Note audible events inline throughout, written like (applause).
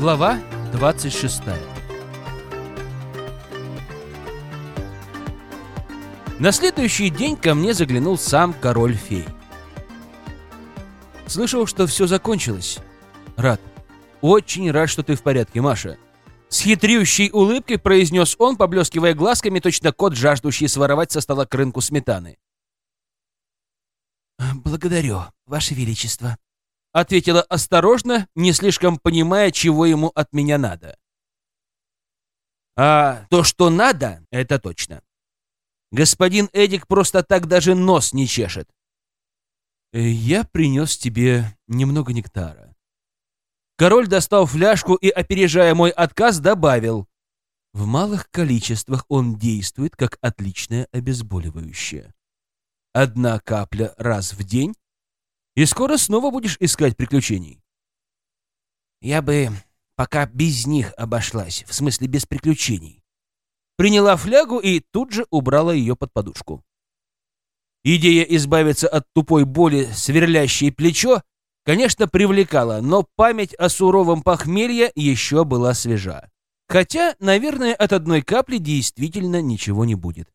Глава 26 На следующий день ко мне заглянул сам король-фей. Слышал, что все закончилось. Рад. Очень рад, что ты в порядке, Маша. С хитрющей улыбкой произнес он, поблескивая глазками, точно кот, жаждущий своровать со стола крынку сметаны. «Благодарю, Ваше Величество», — ответила осторожно, не слишком понимая, чего ему от меня надо. «А то, что надо, это точно. Господин Эдик просто так даже нос не чешет. Я принес тебе немного нектара. Король достал фляжку и, опережая мой отказ, добавил. В малых количествах он действует как отличное обезболивающее. Одна капля раз в день, и скоро снова будешь искать приключений. Я бы пока без них обошлась, в смысле без приключений. Приняла флягу и тут же убрала ее под подушку. Идея избавиться от тупой боли, сверлящей плечо, конечно, привлекала, но память о суровом похмелье еще была свежа. Хотя, наверное, от одной капли действительно ничего не будет.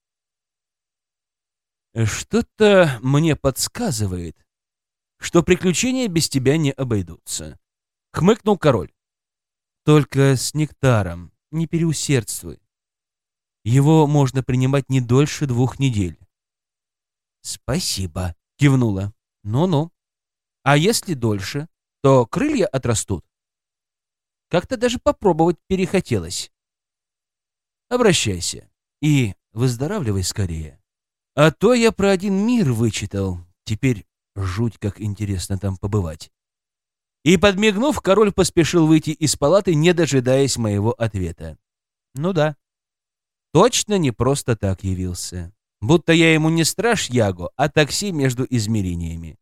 Что-то мне подсказывает, что приключения без тебя не обойдутся. Хмыкнул король. Только с нектаром, не переусердствуй. Его можно принимать не дольше двух недель. «Спасибо», — кивнула. «Ну-ну. А если дольше, то крылья отрастут». Как-то даже попробовать перехотелось. «Обращайся и выздоравливай скорее. А то я про один мир вычитал. Теперь жуть, как интересно там побывать». И, подмигнув, король поспешил выйти из палаты, не дожидаясь моего ответа. «Ну да, точно не просто так явился». Будто я ему не страж Яго, а такси между измерениями.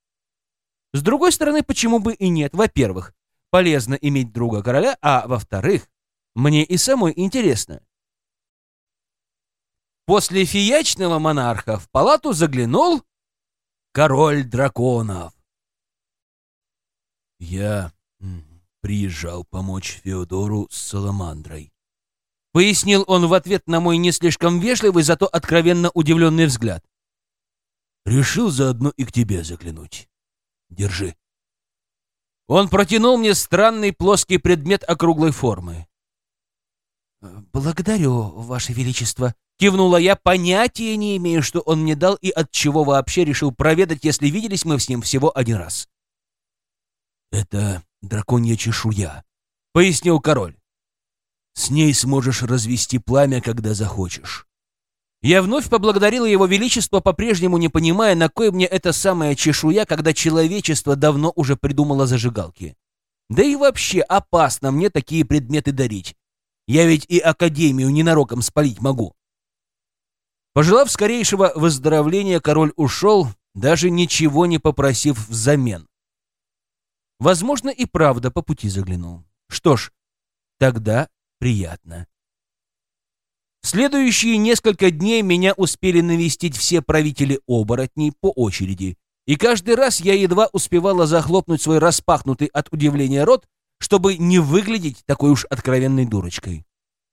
С другой стороны, почему бы и нет? Во-первых, полезно иметь друга короля, а во-вторых, мне и самой интересно. После фиячного монарха в палату заглянул король драконов. Я приезжал помочь Феодору с Саламандрой. Пояснил он в ответ на мой не слишком вежливый, зато откровенно удивленный взгляд. Решил заодно и к тебе заглянуть. Держи. Он протянул мне странный плоский предмет округлой формы. «Благодарю, Ваше Величество», — кивнула я, понятия не имею, что он мне дал и от чего вообще решил проведать, если виделись мы с ним всего один раз. «Это драконья чешуя», — пояснил король. С ней сможешь развести пламя, когда захочешь. Я вновь поблагодарила его величество, по-прежнему не понимая, на кой мне эта самая чешуя, когда человечество давно уже придумало зажигалки. Да и вообще опасно мне такие предметы дарить. Я ведь и Академию ненароком спалить могу. Пожелав скорейшего выздоровления, король ушел, даже ничего не попросив взамен. Возможно, и правда по пути заглянул. Что ж, тогда приятно. Следующие несколько дней меня успели навестить все правители оборотней по очереди, и каждый раз я едва успевала захлопнуть свой распахнутый от удивления рот, чтобы не выглядеть такой уж откровенной дурочкой.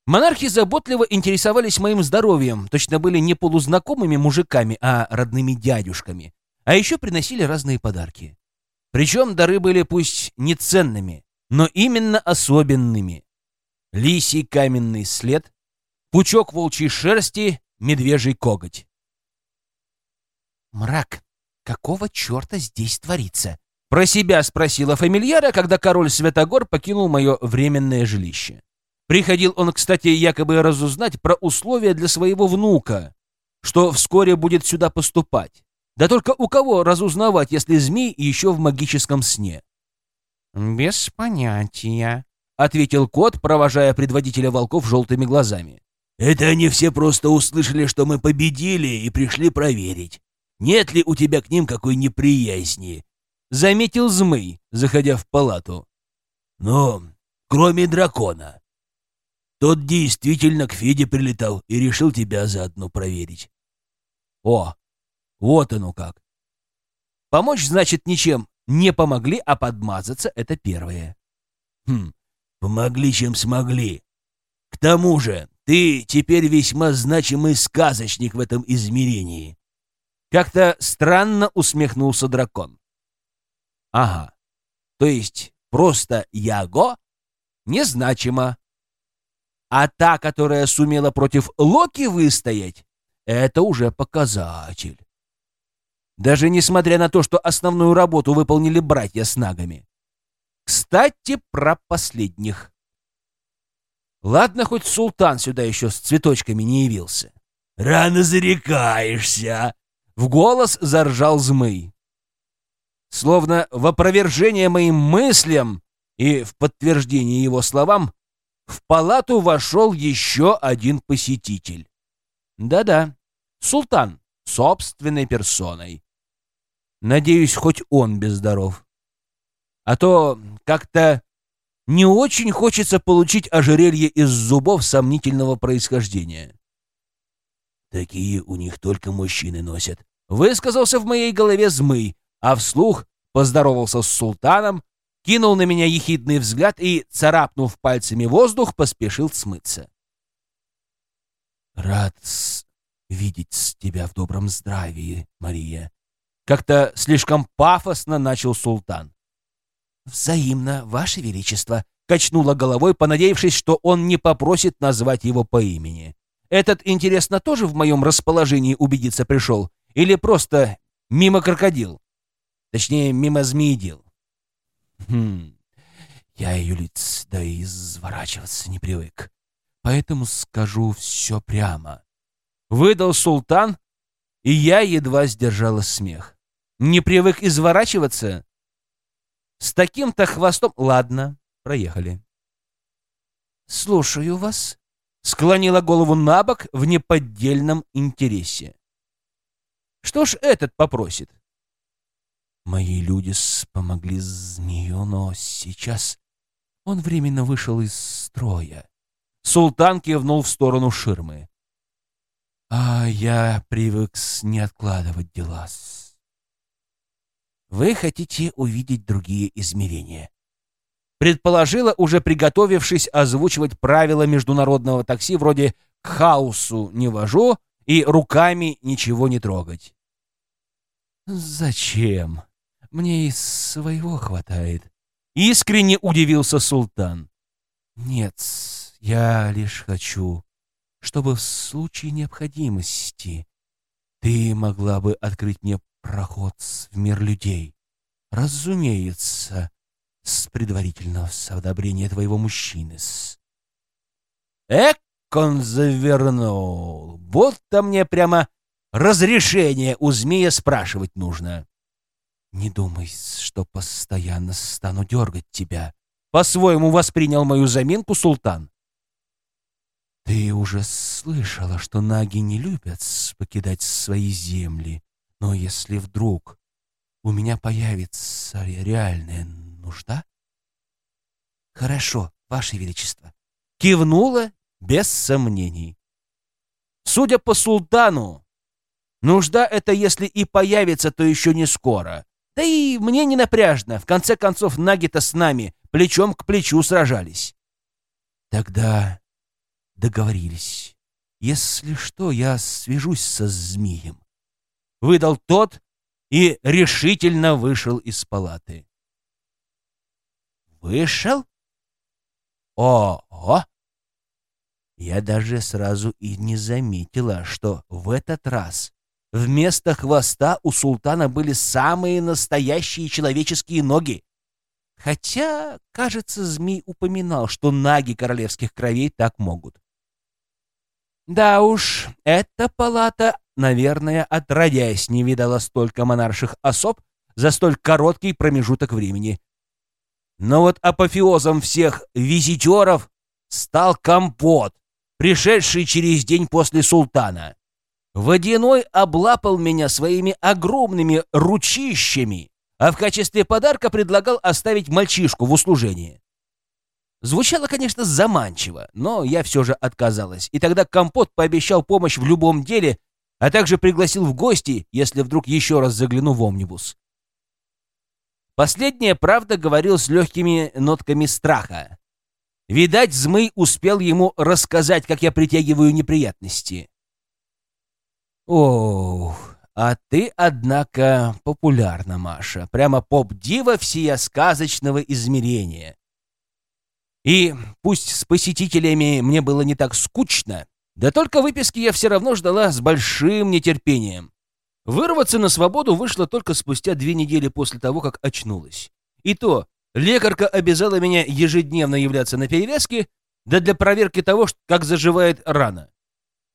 Монархи заботливо интересовались моим здоровьем, точно были не полузнакомыми мужиками, а родными дядюшками, а еще приносили разные подарки. Причем дары были пусть не ценными, но именно особенными лисий каменный след, пучок волчьей шерсти, медвежий коготь. «Мрак, какого черта здесь творится?» Про себя спросила фамильяра, когда король Святогор покинул мое временное жилище. Приходил он, кстати, якобы разузнать про условия для своего внука, что вскоре будет сюда поступать. Да только у кого разузнавать, если змей еще в магическом сне? «Без понятия», ответил кот, провожая предводителя волков желтыми глазами. «Это они все просто услышали, что мы победили, и пришли проверить, нет ли у тебя к ним какой неприязни», — заметил Змый, заходя в палату. «Но кроме дракона. Тот действительно к Феде прилетал и решил тебя заодно проверить». «О, вот оно как. Помочь, значит, ничем не помогли, а подмазаться — это первое. Хм, Помогли, чем смогли. К тому же, ты теперь весьма значимый сказочник в этом измерении. Как-то странно усмехнулся дракон. Ага. То есть просто Яго незначимо. А та, которая сумела против Локи выстоять, это уже показатель. Даже несмотря на то, что основную работу выполнили братья с нагами. Кстати, про последних. Ладно, хоть султан сюда еще с цветочками не явился. «Рано зарекаешься!» — в голос заржал змей. Словно в опровержение моим мыслям и в подтверждение его словам, в палату вошел еще один посетитель. Да-да, султан, собственной персоной. Надеюсь, хоть он бездоров. А то как-то не очень хочется получить ожерелье из зубов сомнительного происхождения. Такие у них только мужчины носят. Высказался в моей голове змый, а вслух поздоровался с султаном, кинул на меня ехидный взгляд и, царапнув пальцами воздух, поспешил смыться. «Рад видеть тебя в добром здравии, Мария», — как-то слишком пафосно начал султан. «Взаимно, Ваше Величество», — качнула головой, понадеявшись, что он не попросит назвать его по имени. «Этот, интересно, тоже в моем расположении убедиться пришел? Или просто мимо крокодил? Точнее, мимо змеидил?» «Хм, я ее лиц, да и изворачиваться не привык. Поэтому скажу все прямо». Выдал султан, и я едва сдержала смех. «Не привык изворачиваться?» С таким-то хвостом... Ладно, проехали. «Слушаю вас», — склонила голову на бок в неподдельном интересе. «Что ж этот попросит?» «Мои люди помогли змею, но сейчас он временно вышел из строя». Султан кивнул в сторону ширмы. «А я привык не откладывать дела. Вы хотите увидеть другие измерения. Предположила, уже приготовившись озвучивать правила международного такси вроде «к хаосу не вожу» и «руками ничего не трогать». «Зачем? Мне и своего хватает», — искренне удивился султан. «Нет, я лишь хочу, чтобы в случае необходимости ты могла бы открыть мне проход в мир людей. Разумеется, с предварительного одобрения твоего мужчины. Эк, он завернул. Будто мне прямо разрешение у змея спрашивать нужно. Не думай, что постоянно стану дергать тебя. По-своему воспринял мою заминку султан. Ты уже слышала, что наги не любят покидать свои земли. Но если вдруг у меня появится реальная нужда... Хорошо, Ваше Величество. Кивнула без сомнений. Судя по султану, нужда это если и появится, то еще не скоро. Да и мне не напряжно. В конце концов, наги-то с нами плечом к плечу сражались. Тогда договорились. Если что, я свяжусь со змеем выдал тот и решительно вышел из палаты. Вышел? О-о! Я даже сразу и не заметила, что в этот раз вместо хвоста у султана были самые настоящие человеческие ноги. Хотя, кажется, змей упоминал, что наги королевских кровей так могут. Да уж, эта палата наверное, отродясь не видала столько монарших особ за столь короткий промежуток времени. Но вот апофеозом всех визитеров стал компот, пришедший через день после султана. Водяной облапал меня своими огромными ручищами, а в качестве подарка предлагал оставить мальчишку в услужении. Звучало, конечно, заманчиво, но я все же отказалась, и тогда Компот пообещал помощь в любом деле, а также пригласил в гости, если вдруг еще раз загляну в омнибус. Последнее, правда, говорил с легкими нотками страха. Видать, Змый успел ему рассказать, как я притягиваю неприятности. Ох, а ты, однако, популярна, Маша. Прямо поп-дива всея сказочного измерения. И пусть с посетителями мне было не так скучно, да только выписки я все равно ждала с большим нетерпением. Вырваться на свободу вышло только спустя две недели после того, как очнулась. И то лекарка обязала меня ежедневно являться на перевязке, да для проверки того, как заживает рана.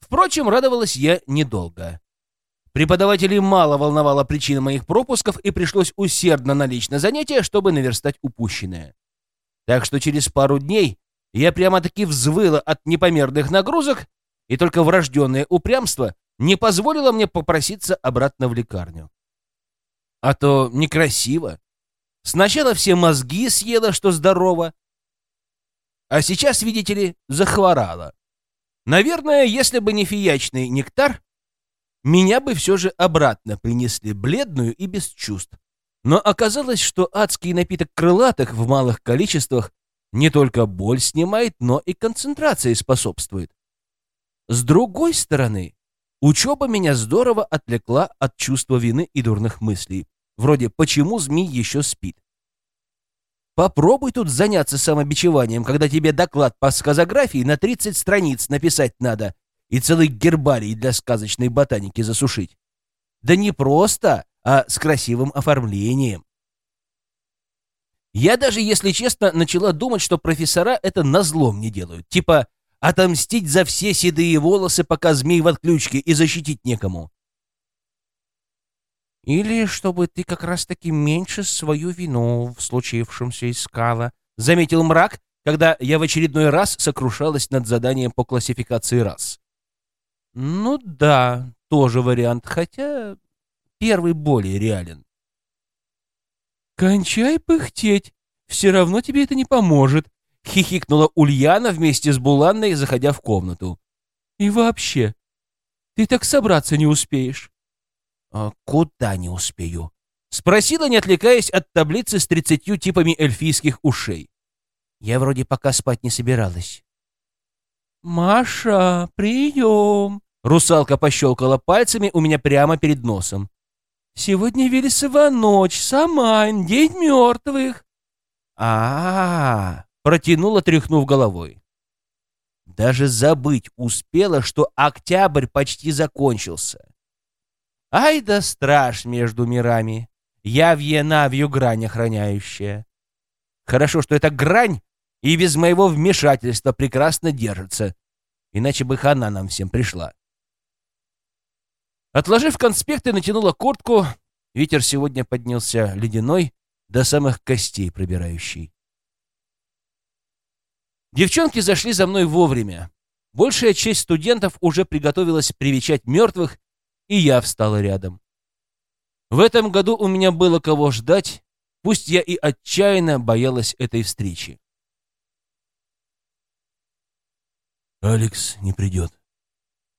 Впрочем, радовалась я недолго. Преподавателей мало волновала причина моих пропусков, и пришлось усердно налечь на занятия, чтобы наверстать упущенное. Так что через пару дней я прямо-таки взвыла от непомерных нагрузок, и только врожденное упрямство не позволило мне попроситься обратно в лекарню. А то некрасиво. Сначала все мозги съела, что здорово, а сейчас, видите ли, захворала. Наверное, если бы не фиячный нектар, меня бы все же обратно принесли бледную и без чувств. Но оказалось, что адский напиток крылатых в малых количествах не только боль снимает, но и концентрации способствует. С другой стороны, учеба меня здорово отвлекла от чувства вины и дурных мыслей, вроде «почему змей еще спит?». Попробуй тут заняться самобичеванием, когда тебе доклад по сказографии на 30 страниц написать надо и целый гербарий для сказочной ботаники засушить. Да не просто, а с красивым оформлением. Я даже, если честно, начала думать, что профессора это назло мне делают. Типа отомстить за все седые волосы, пока змей в отключке, и защитить некому. Или чтобы ты как раз-таки меньше свою вину в случившемся искала, заметил мрак, когда я в очередной раз сокрушалась над заданием по классификации рас. Ну да, тоже вариант, хотя Первый более реален. «Кончай пыхтеть, все равно тебе это не поможет», — хихикнула Ульяна вместе с Буланной, заходя в комнату. «И вообще, ты так собраться не успеешь». «А куда не успею?» — спросила, не отвлекаясь от таблицы с тридцатью типами эльфийских ушей. Я вроде пока спать не собиралась. «Маша, прием!» Русалка пощелкала пальцами у меня прямо перед носом. Сегодня Велесова ночь, Самайн, день мертвых. А, -а, -а протянула, тряхнув головой. Даже забыть успела, что октябрь почти закончился. Ай да страж между мирами, я вьенавью грань охраняющая. Хорошо, что эта грань и без моего вмешательства прекрасно держится, иначе бы хана нам всем пришла. Отложив конспекты, натянула куртку. Ветер сегодня поднялся ледяной, до самых костей пробирающий. Девчонки зашли за мной вовремя. Большая часть студентов уже приготовилась привечать мертвых, и я встала рядом. В этом году у меня было кого ждать, пусть я и отчаянно боялась этой встречи. «Алекс не придет»,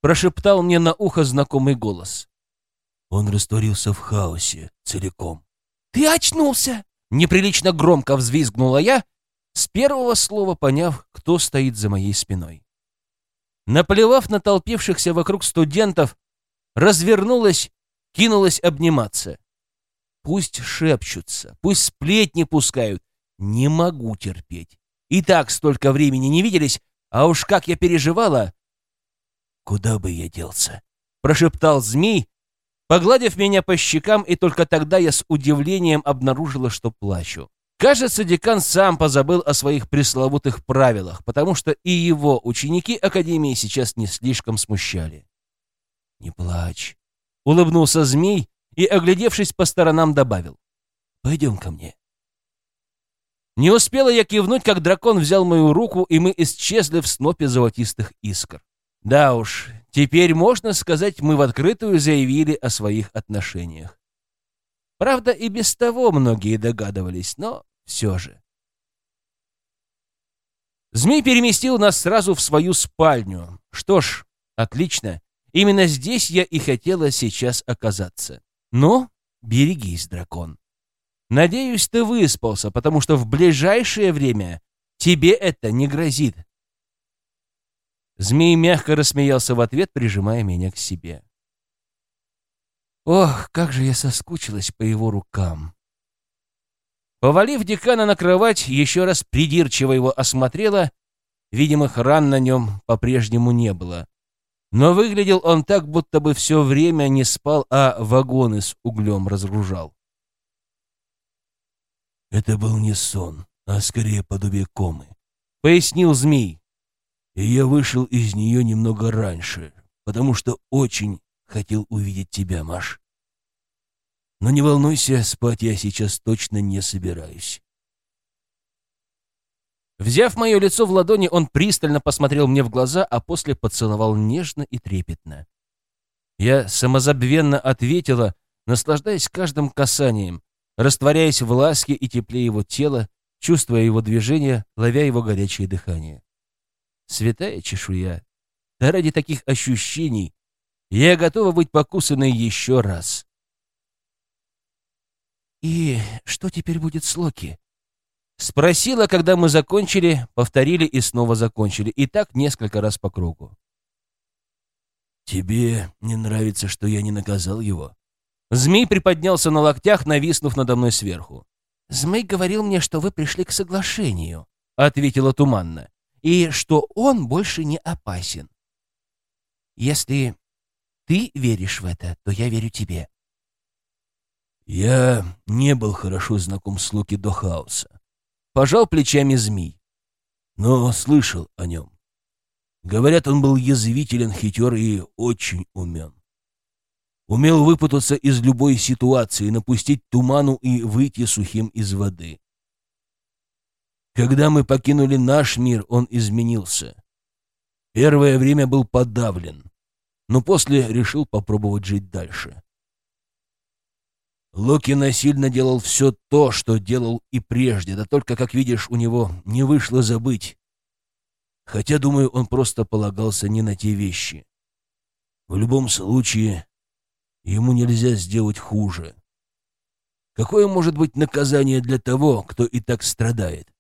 прошептал мне на ухо знакомый голос. Он растворился в хаосе целиком. «Ты очнулся!» Неприлично громко взвизгнула я, с первого слова поняв, кто стоит за моей спиной. Наплевав на толпившихся вокруг студентов, развернулась, кинулась обниматься. Пусть шепчутся, пусть сплетни пускают. Не могу терпеть. И так столько времени не виделись, а уж как я переживала, Куда бы я делся? Прошептал змей, погладив меня по щекам, и только тогда я с удивлением обнаружила, что плачу. Кажется, декан сам позабыл о своих пресловутых правилах, потому что и его ученики Академии сейчас не слишком смущали. «Не плачь», — улыбнулся змей и, оглядевшись по сторонам, добавил. «Пойдем ко мне». Не успела я кивнуть, как дракон взял мою руку, и мы исчезли в снопе золотистых искр. Да уж, теперь можно сказать, мы в открытую заявили о своих отношениях. Правда, и без того многие догадывались, но все же. Змей переместил нас сразу в свою спальню. Что ж, отлично. Именно здесь я и хотела сейчас оказаться. Но берегись, дракон. Надеюсь, ты выспался, потому что в ближайшее время Тебе это не грозит. Змей мягко рассмеялся в ответ, прижимая меня к себе. Ох, как же я соскучилась по его рукам. Повалив декана на кровать, еще раз придирчиво его осмотрела. Видимых ран на нем по-прежнему не было. Но выглядел он так, будто бы все время не спал, а вагоны с углем разгружал. «Это был не сон, а скорее подобие комы», — пояснил змей. «И я вышел из нее немного раньше, потому что очень хотел увидеть тебя, Маш. Но не волнуйся, спать я сейчас точно не собираюсь». Взяв мое лицо в ладони, он пристально посмотрел мне в глаза, а после поцеловал нежно и трепетно. Я самозабвенно ответила, наслаждаясь каждым касанием, растворяясь в ласке и тепле его тела, чувствуя его движение, ловя его горячее дыхание. Святая чешуя, да ради таких ощущений я готова быть покусанной еще раз. «И что теперь будет с Локи?» Спросила, когда мы закончили, повторили и снова закончили. И так несколько раз по кругу. «Тебе не нравится, что я не наказал его?» Змей приподнялся на локтях, нависнув надо мной сверху. «Змей говорил мне, что вы пришли к соглашению», — ответила туманно, «и что он больше не опасен. Если ты веришь в это, то я верю тебе». «Я не был хорошо знаком с Луки до хаоса пожал плечами змей. Но слышал о нем. Говорят, он был язвителен, хитер и очень умен. Умел выпутаться из любой ситуации, напустить туману и выйти сухим из воды. Когда мы покинули наш мир, он изменился. Первое время был подавлен, но после решил попробовать жить дальше. Локи насильно делал все то, что делал и прежде, да только, как видишь, у него не вышло забыть. Хотя, думаю, он просто полагался не на те вещи. В любом случае, ему нельзя сделать хуже. Какое может быть наказание для того, кто и так страдает?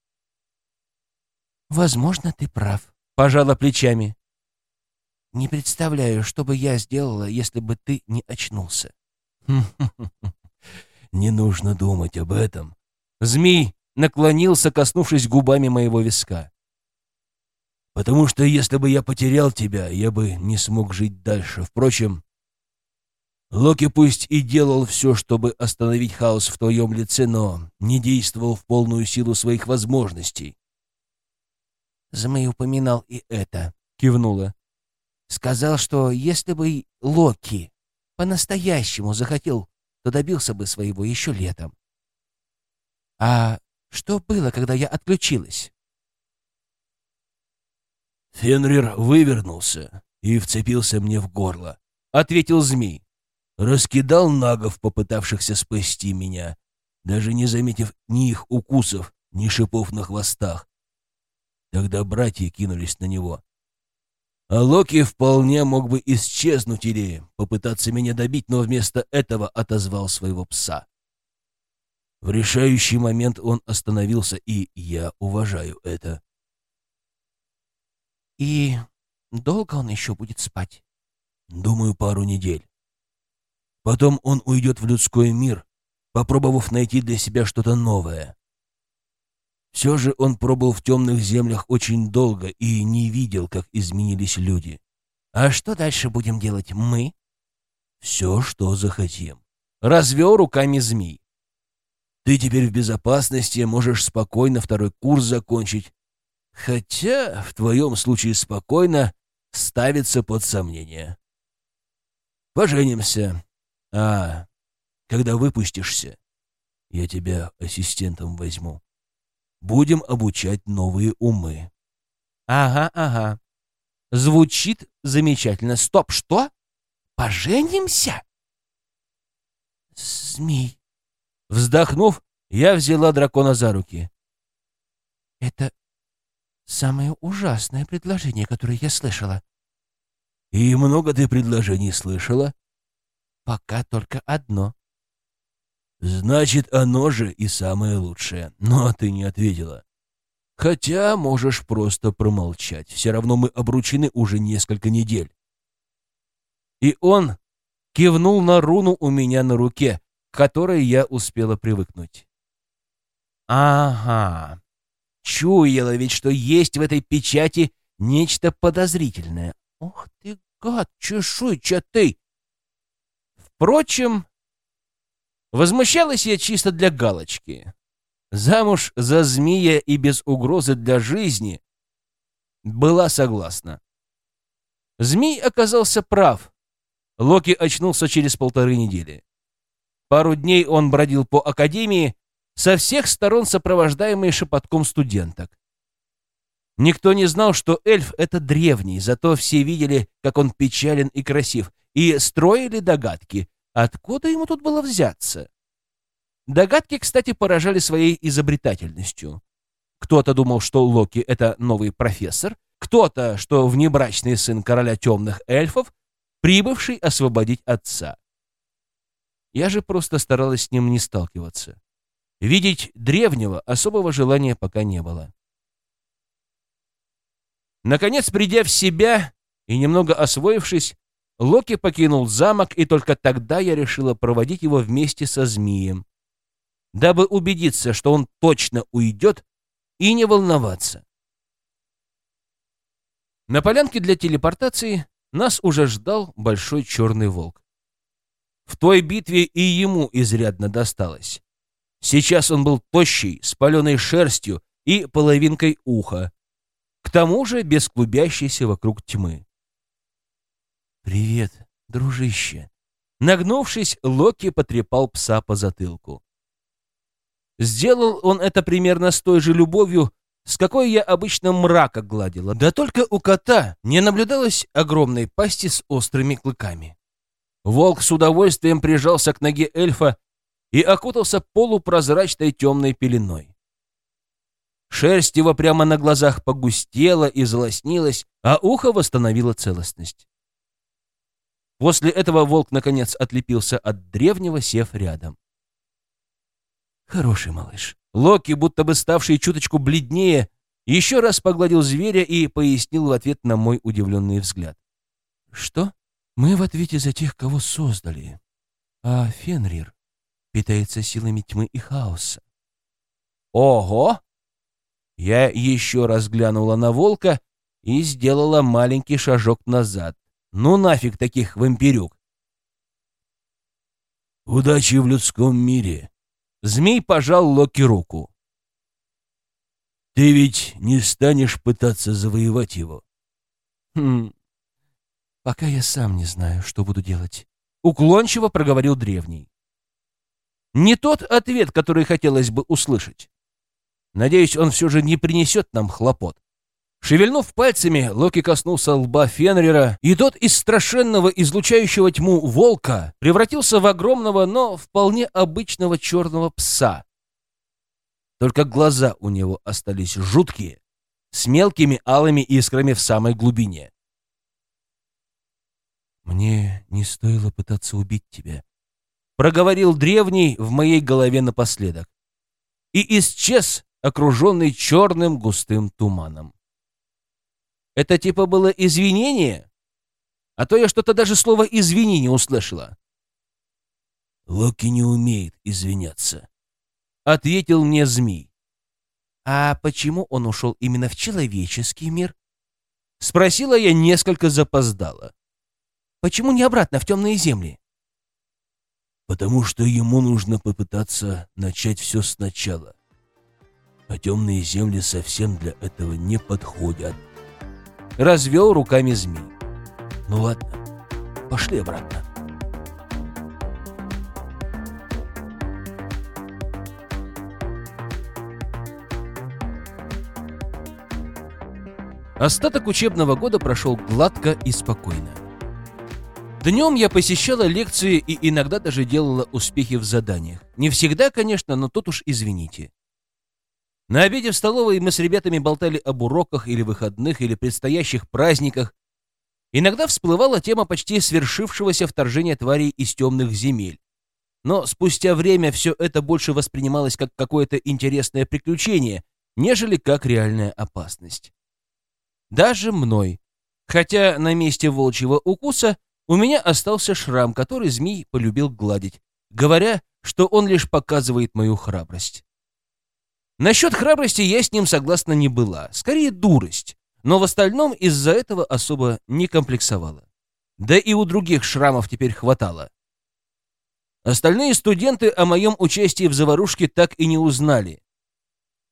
«Возможно, ты прав», — пожала плечами. «Не представляю, что бы я сделала, если бы ты не очнулся». (laughs) Не нужно думать об этом. Змей наклонился, коснувшись губами моего виска. Потому что если бы я потерял тебя, я бы не смог жить дальше. Впрочем, Локи пусть и делал все, чтобы остановить хаос в твоем лице, но не действовал в полную силу своих возможностей. Змей упоминал и это, кивнула. Сказал, что если бы Локи по-настоящему захотел то добился бы своего еще летом. А что было, когда я отключилась? Фенрир вывернулся и вцепился мне в горло, — ответил змей. Раскидал нагов, попытавшихся спасти меня, даже не заметив ни их укусов, ни шипов на хвостах. Тогда братья кинулись на него. А Локи вполне мог бы исчезнуть или попытаться меня добить, но вместо этого отозвал своего пса. В решающий момент он остановился, и я уважаю это. И долго он еще будет спать? Думаю, пару недель. Потом он уйдет в людской мир, попробовав найти для себя что-то новое. Все же он пробыл в темных землях очень долго и не видел, как изменились люди. А что дальше будем делать мы? Все, что захотим. Развел руками змей. Ты теперь в безопасности, можешь спокойно второй курс закончить. Хотя в твоем случае спокойно ставится под сомнение. Поженимся. А когда выпустишься, я тебя ассистентом возьму. Будем обучать новые умы. Ага, ага. Звучит замечательно. Стоп, что? Поженимся? Змей. Вздохнув, я взяла дракона за руки. Это самое ужасное предложение, которое я слышала. И много ты предложений слышала? Пока только одно. Значит, оно же и самое лучшее. Но ты не ответила. Хотя можешь просто промолчать. Все равно мы обручены уже несколько недель. И он кивнул на руну у меня на руке, к которой я успела привыкнуть. Ага. Чуяла ведь, что есть в этой печати нечто подозрительное. Ох ты, гад, чешуйчатый! Впрочем, возмущалась я чисто для галочки. Замуж за змея и без угрозы для жизни была согласна. Змей оказался прав. Локи очнулся через полторы недели. Пару дней он бродил по академии, со всех сторон сопровождаемый шепотком студенток. Никто не знал, что эльф — это древний, зато все видели, как он печален и красив, и строили догадки, откуда ему тут было взяться. Догадки, кстати, поражали своей изобретательностью. Кто-то думал, что Локи — это новый профессор, кто-то, что внебрачный сын короля темных эльфов, прибывший освободить отца. Я же просто старалась с ним не сталкиваться. Видеть древнего особого желания пока не было. Наконец, придя в себя и немного освоившись, Локи покинул замок, и только тогда я решила проводить его вместе со змеем, дабы убедиться, что он точно уйдет, и не волноваться. На полянке для телепортации нас уже ждал большой черный волк. В той битве и ему изрядно досталось. Сейчас он был тощий, с паленой шерстью и половинкой уха, к тому же без клубящейся вокруг тьмы. «Привет, дружище!» Нагнувшись, Локи потрепал пса по затылку. Сделал он это примерно с той же любовью, с какой я обычно мрака гладила. Да только у кота не наблюдалось огромной пасти с острыми клыками. Волк с удовольствием прижался к ноге эльфа и окутался полупрозрачной темной пеленой. Шерсть его прямо на глазах погустела и залоснилась, а ухо восстановило целостность. После этого волк, наконец, отлепился от древнего, сев рядом. Хороший малыш. Локи, будто бы ставший чуточку бледнее, еще раз погладил зверя и пояснил в ответ на мой удивленный взгляд. «Что? Мы в ответе за тех, кого создали. А Фенрир питается силами тьмы и хаоса». «Ого!» Я еще раз глянула на волка и сделала маленький шажок назад. Ну нафиг таких вампирюк. «Удачи в людском мире!» Змей пожал Локи руку. «Ты ведь не станешь пытаться завоевать его?» «Хм... Пока я сам не знаю, что буду делать», — уклончиво проговорил древний. Не тот ответ, который хотелось бы услышать. Надеюсь, он все же не принесет нам хлопот. Шевельнув пальцами, Локи коснулся лба Фенрира, и тот из страшенного излучающего тьму волка превратился в огромного, но вполне обычного черного пса. Только глаза у него остались жуткие, с мелкими алыми искрами в самой глубине. «Мне не стоило пытаться убить тебя», — проговорил древний в моей голове напоследок. И исчез, окруженный черным густым туманом. Это типа было извинение? А то я что-то даже слово «извини» не услышала. «Локи не умеет извиняться», — ответил мне змей. «А почему он ушел именно в человеческий мир?» Спросила я несколько запоздала. «Почему не обратно в темные земли?» «Потому что ему нужно попытаться начать все сначала а темные земли совсем для этого не подходят. Развел руками змей. Ну ладно, пошли обратно. Остаток учебного года прошел гладко и спокойно. Днем я посещала лекции и иногда даже делала успехи в заданиях. Не всегда, конечно, но тут уж извините. На обеде в столовой мы с ребятами болтали об уроках или выходных, или предстоящих праздниках. Иногда всплывала тема почти свершившегося вторжения тварей из темных земель. Но спустя время все это больше воспринималось как какое-то интересное приключение, нежели как реальная опасность. Даже мной. Хотя на месте волчьего укуса у меня остался шрам, который змей полюбил гладить, говоря, что он лишь показывает мою храбрость. Насчет храбрости я с ним согласна не была, скорее дурость, но в остальном из-за этого особо не комплексовала. Да и у других шрамов теперь хватало. Остальные студенты о моем участии в заварушке так и не узнали.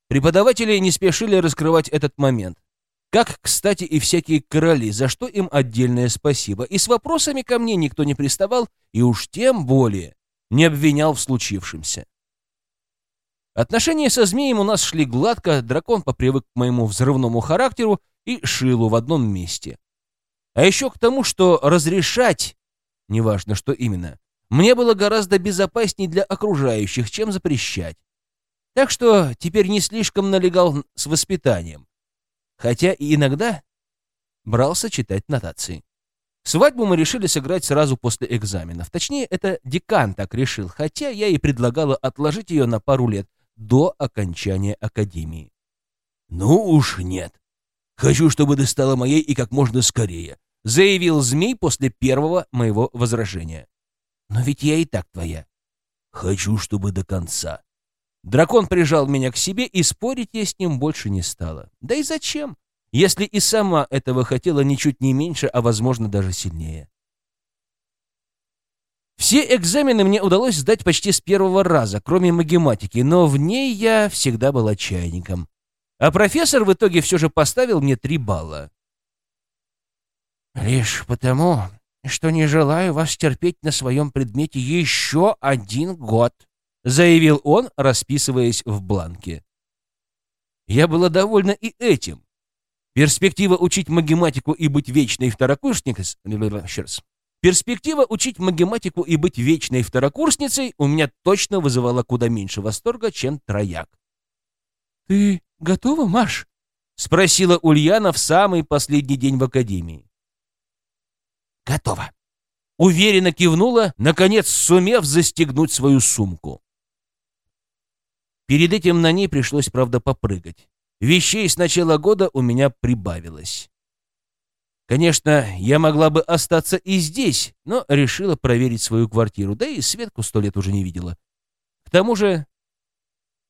Преподаватели не спешили раскрывать этот момент. Как, кстати, и всякие короли, за что им отдельное спасибо. И с вопросами ко мне никто не приставал, и уж тем более не обвинял в случившемся. Отношения со змеем у нас шли гладко, дракон попривык к моему взрывному характеру и шилу в одном месте. А еще к тому, что разрешать, неважно что именно, мне было гораздо безопаснее для окружающих, чем запрещать. Так что теперь не слишком налегал с воспитанием хотя и иногда брался читать нотации. Свадьбу мы решили сыграть сразу после экзаменов. Точнее, это декан так решил, хотя я и предлагала отложить ее на пару лет до окончания академии. «Ну уж нет. Хочу, чтобы ты стала моей и как можно скорее», заявил змей после первого моего возражения. «Но ведь я и так твоя». «Хочу, чтобы до конца. Дракон прижал меня к себе, и спорить я с ним больше не стала. Да и зачем, если и сама этого хотела ничуть не меньше, а, возможно, даже сильнее. Все экзамены мне удалось сдать почти с первого раза, кроме магематики, но в ней я всегда был чайником. А профессор в итоге все же поставил мне три балла. «Лишь потому, что не желаю вас терпеть на своем предмете еще один год», заявил он, расписываясь в бланке. Я была довольна и этим. Перспектива учить магематику и быть вечной второкурсницей... Перспектива учить магематику и быть вечной второкурсницей у меня точно вызывала куда меньше восторга, чем трояк. «Ты готова, Маш?» — спросила Ульяна в самый последний день в академии. «Готова». Уверенно кивнула, наконец сумев застегнуть свою сумку. Перед этим на ней пришлось, правда, попрыгать. Вещей с начала года у меня прибавилось. Конечно, я могла бы остаться и здесь, но решила проверить свою квартиру, да и Светку сто лет уже не видела. К тому же,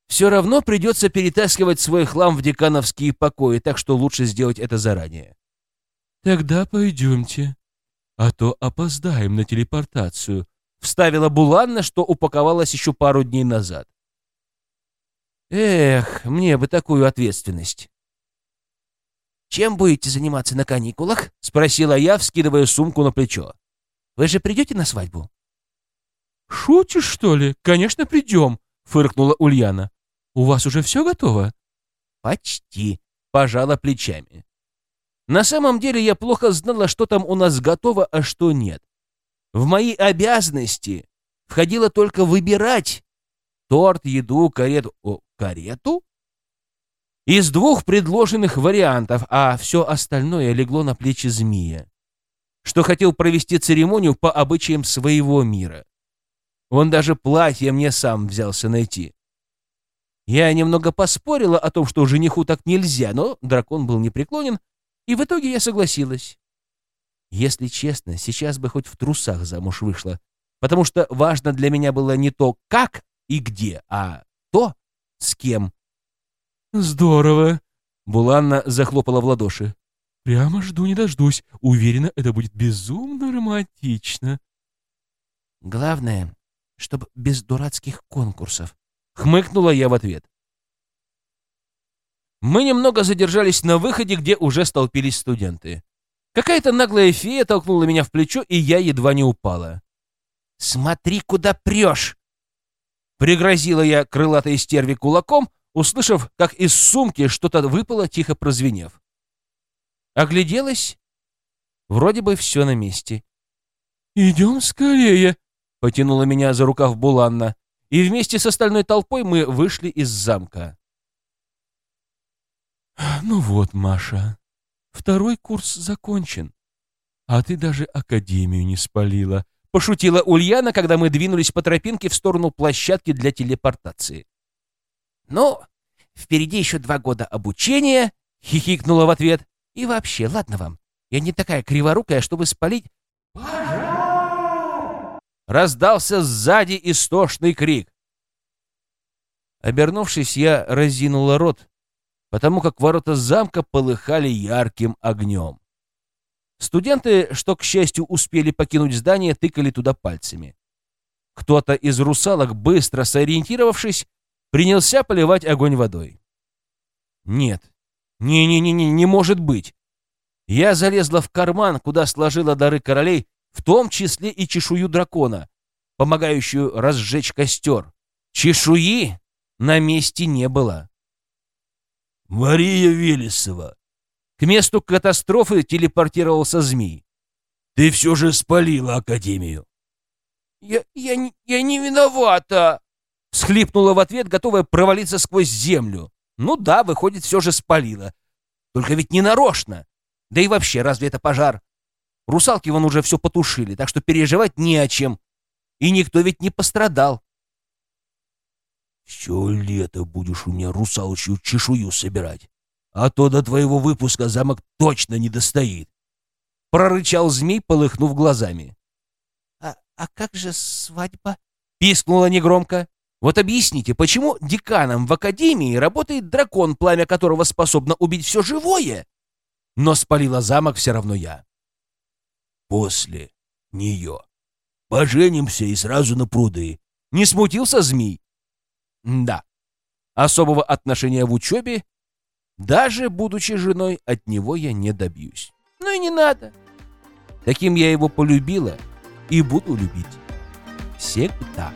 все равно придется перетаскивать свой хлам в декановские покои, так что лучше сделать это заранее. «Тогда пойдемте, а то опоздаем на телепортацию», — вставила Буланна, что упаковалась еще пару дней назад. Эх, мне бы такую ответственность. «Чем будете заниматься на каникулах?» — спросила я, вскидывая сумку на плечо. «Вы же придете на свадьбу?» «Шутишь, что ли? Конечно, придем!» — фыркнула Ульяна. «У вас уже все готово?» «Почти», — пожала плечами. На самом деле я плохо знала, что там у нас готово, а что нет. В мои обязанности входило только выбирать торт, еду, карету карету? Из двух предложенных вариантов, а все остальное легло на плечи змея, что хотел провести церемонию по обычаям своего мира. Он даже платье мне сам взялся найти. Я немного поспорила о том, что жениху так нельзя, но дракон был непреклонен, и в итоге я согласилась. Если честно, сейчас бы хоть в трусах замуж вышла, потому что важно для меня было не то, как и где, а то, с кем. Здорово. Буланна захлопала в ладоши. Прямо жду не дождусь. Уверена, это будет безумно романтично. Главное, чтобы без дурацких конкурсов. Хмыкнула я в ответ. Мы немного задержались на выходе, где уже столпились студенты. Какая-то наглая фея толкнула меня в плечо, и я едва не упала. «Смотри, куда прешь!» Пригрозила я крылатой стерви кулаком, услышав, как из сумки что-то выпало, тихо прозвенев. Огляделась. Вроде бы все на месте. «Идем скорее!» — потянула меня за рукав Буланна, и вместе с остальной толпой мы вышли из замка. «Ну вот, Маша, второй курс закончен, а ты даже академию не спалила», пошутила Ульяна, когда мы двинулись по тропинке в сторону площадки для телепортации. «Ну, Впереди еще два года обучения, хихикнула в ответ. И вообще, ладно вам, я не такая криворукая, чтобы спалить... Раздался сзади истошный крик. Обернувшись, я разинула рот, потому как ворота замка полыхали ярким огнем. Студенты, что, к счастью, успели покинуть здание, тыкали туда пальцами. Кто-то из русалок, быстро сориентировавшись, принялся поливать огонь водой. Нет, не-не-не, не может быть. Я залезла в карман, куда сложила дары королей, в том числе и чешую дракона, помогающую разжечь костер. Чешуи на месте не было. «Мария Велесова!» К месту катастрофы телепортировался змей. «Ты все же спалила Академию!» «Я, я, я не виновата!» Схлипнула в ответ, готовая провалиться сквозь землю. Ну да, выходит, все же спалила. Только ведь не нарочно. Да и вообще, разве это пожар? Русалки вон уже все потушили, так что переживать не о чем. И никто ведь не пострадал. Все лето будешь у меня русалочью чешую собирать, а то до твоего выпуска замок точно не достоит. Прорычал змей, полыхнув глазами. А, а как же свадьба? Пискнула негромко. Вот объясните, почему деканом в академии работает дракон, пламя которого способно убить все живое? Но спалила замок все равно я. После нее. Поженимся и сразу на пруды. Не смутился змей? Да. Особого отношения в учебе, даже будучи женой, от него я не добьюсь. Ну и не надо. Таким я его полюбила и буду любить. Всегда.